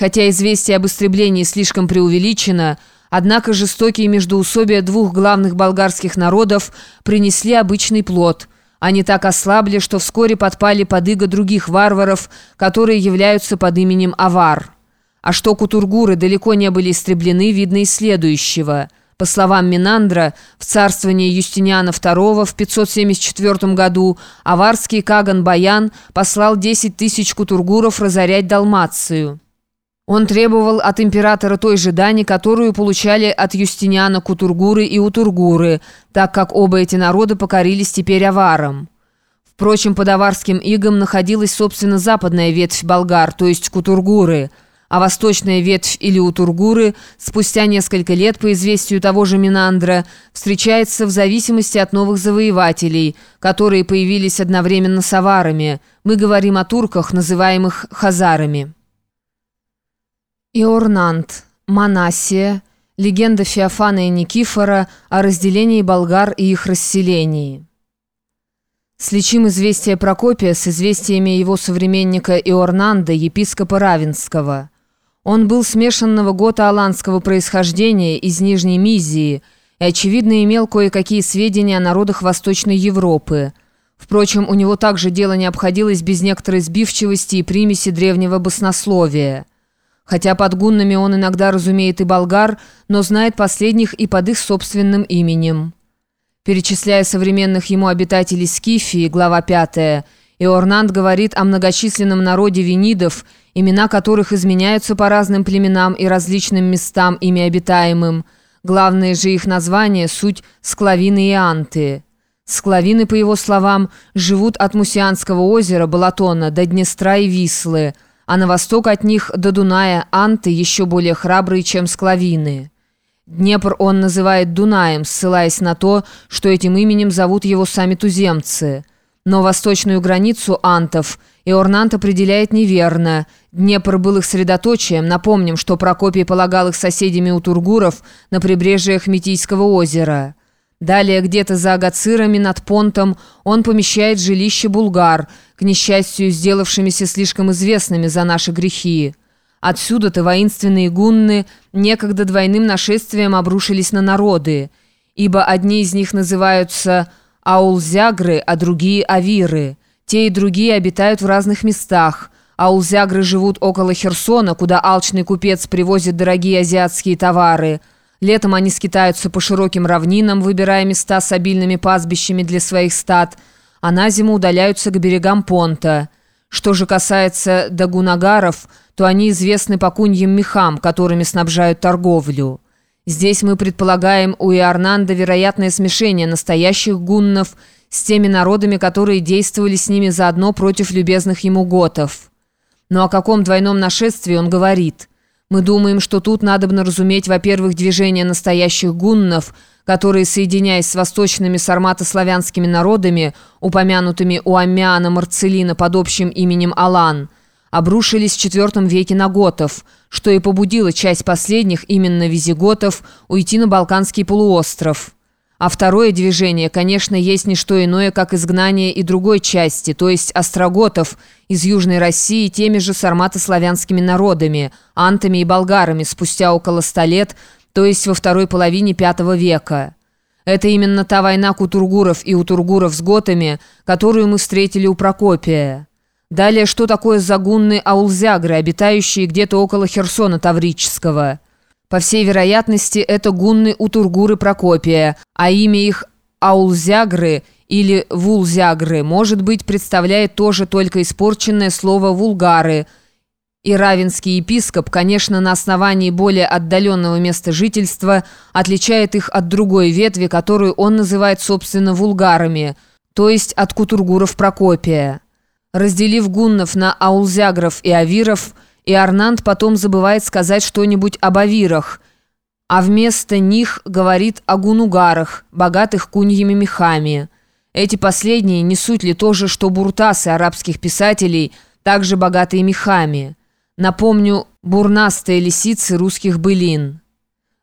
Хотя известие об истреблении слишком преувеличено, однако жестокие междоусобия двух главных болгарских народов принесли обычный плод. Они так ослабли, что вскоре подпали под иго других варваров, которые являются под именем Авар. А что кутургуры далеко не были истреблены, видно из следующего – по словам Минандра, в царствовании Юстиниана II в 574 году аварский Каган Баян послал 10 тысяч кутургуров разорять Далмацию. Он требовал от императора той же дани, которую получали от Юстиниана кутургуры и утургуры, так как оба эти народа покорились теперь аварам. Впрочем, под аварским игом находилась, собственно, западная ветвь болгар, то есть кутургуры – а восточная ветвь или Утургуры спустя несколько лет, по известию того же Минандра, встречается в зависимости от новых завоевателей, которые появились одновременно с аварами. Мы говорим о турках, называемых хазарами. Иорнант, Манасия, легенда Феофана и Никифора о разделении болгар и их расселении. Сличим известие Прокопия с известиями его современника Иорнанда, епископа Равенского – он был смешанного гота аланского происхождения из Нижней Мизии и, очевидно, имел кое-какие сведения о народах Восточной Европы. Впрочем, у него также дело не обходилось без некоторой сбивчивости и примеси древнего баснословия. Хотя под гуннами он иногда разумеет и болгар, но знает последних и под их собственным именем. Перечисляя современных ему обитателей Скифии, глава 5, Иорнанд говорит о многочисленном народе винидов – имена которых изменяются по разным племенам и различным местам, ими обитаемым. Главные же их названия – суть склавины и анты. Склавины, по его словам, живут от Мусианского озера, Балатона, до Днестра и Вислы, а на восток от них до Дуная анты еще более храбрые, чем склавины. Днепр он называет Дунаем, ссылаясь на то, что этим именем зовут его сами туземцы. Но восточную границу антов – Иорнант определяет неверно. Днепр был их средоточием. Напомним, что Прокопий полагал их соседями у Тургуров на прибрежьях Метийского озера. Далее, где-то за Агацирами над Понтом, он помещает жилище булгар, к несчастью, сделавшимися слишком известными за наши грехи. Отсюда-то воинственные гунны некогда двойным нашествием обрушились на народы, ибо одни из них называются аулзягры, а другие авиры. Те и другие обитают в разных местах, а улзягры живут около Херсона, куда алчный купец привозит дорогие азиатские товары. Летом они скитаются по широким равнинам, выбирая места с обильными пастбищами для своих стад, а на зиму удаляются к берегам Понта. Что же касается дагунагаров, то они известны по куньим мехам, которыми снабжают торговлю. Здесь мы предполагаем у Иорнанда вероятное смешение настоящих гуннов – с теми народами, которые действовали с ними заодно против любезных ему готов. Но о каком двойном нашествии он говорит? Мы думаем, что тут надобно разуметь, во-первых, движение настоящих гуннов, которые, соединяясь с восточными сарматославянскими народами, упомянутыми у Аммиана Марцелина под общим именем Алан, обрушились в IV веке на готов, что и побудило часть последних, именно визиготов, уйти на Балканский полуостров. А второе движение, конечно, есть не что иное, как изгнание и другой части, то есть остроготов из Южной России теми же сарматославянскими народами, антами и болгарами спустя около ста лет, то есть во второй половине V века. Это именно та война кутургуров и утургуров с готами, которую мы встретили у Прокопия. Далее, что такое загунны аулзягры, обитающие где-то около Херсона Таврического – по всей вероятности, это гунны у Тургуры Прокопия, а имя их Аулзягры или Вулзягры, может быть, представляет тоже только испорченное слово «вулгары», и равенский епископ, конечно, на основании более отдаленного места жительства, отличает их от другой ветви, которую он называет, собственно, вулгарами, то есть от кутургуров Прокопия. Разделив гуннов на аулзягров и авиров – и Арнанд потом забывает сказать что-нибудь об авирах, а вместо них говорит о гунугарах, богатых куньями мехами. Эти последние не суть ли то же, что буртасы арабских писателей, также богатые мехами. Напомню, бурнастые лисицы русских былин.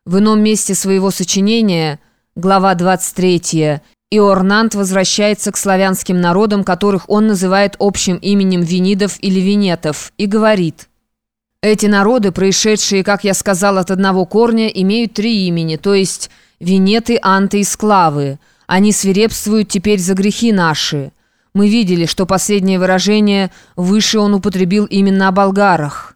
В ином месте своего сочинения, глава 23, Иорнант возвращается к славянским народам, которых он называет общим именем винидов или винетов, и говорит – Эти народы, происшедшие, как я сказал, от одного корня, имеют три имени, то есть Венеты, Анты и Склавы. Они свирепствуют теперь за грехи наши. Мы видели, что последнее выражение выше он употребил именно о болгарах.